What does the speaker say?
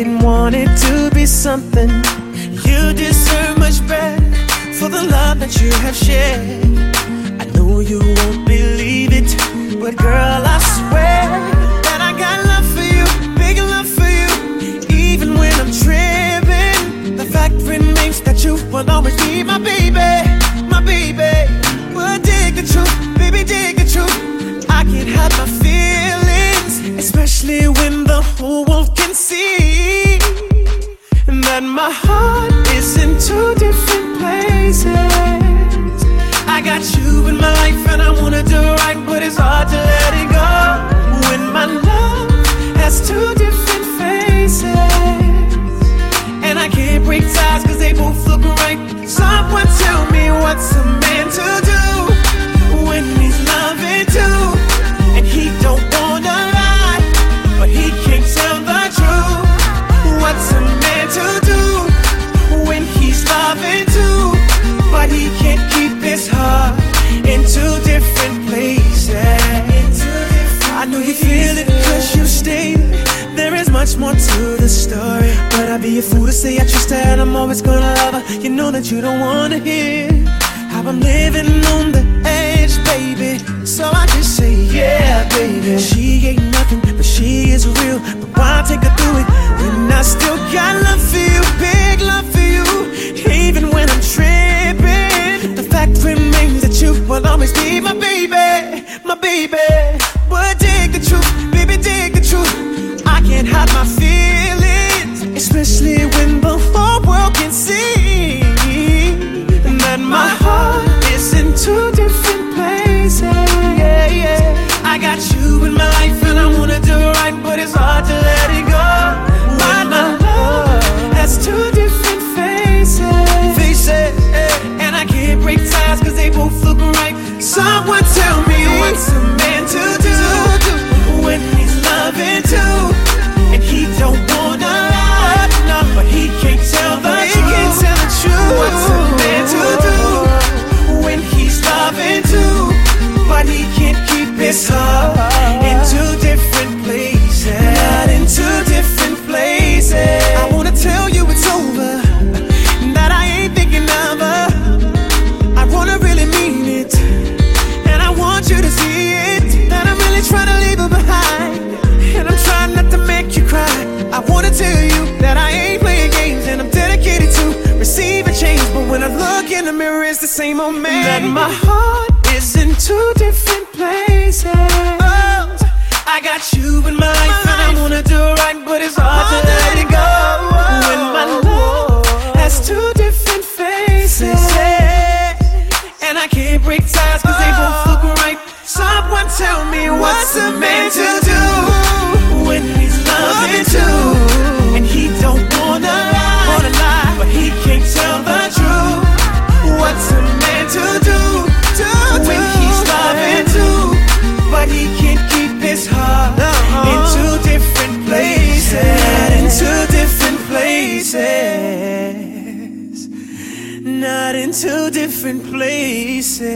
it to be something. You deserve much better for the love that you have shared. I know you won't believe it, but girl, I swear that I got love for you, big love for you. Even when I'm tripping, the fact remains that you will always be my baby, my baby. But dig the truth, baby, dig the truth. I can't hide my feelings, especially when the whole world that my heart is in two different places. I got you in my life and I wanna do right, but it's hard to let it go. Much more to the story. But I'd be a fool to say I trust her and I'm always gonna love her. You know that you don't wanna hear how I'm living on the edge, baby. So I just say, yeah, baby. She ain't nothing, but she is real. But why take her through it when I still got love Someone tell me you that I ain't playing games and I'm dedicated to receive a change. But when I look in the mirror, it's the same old man. That my heart is in two different places. Oh, I got you in my life and I wanna do right, but it's hard oh, to let it go. When my love has two different faces. And I can't break ties cause they both look right. Someone tell me what's a man to Not in two different places.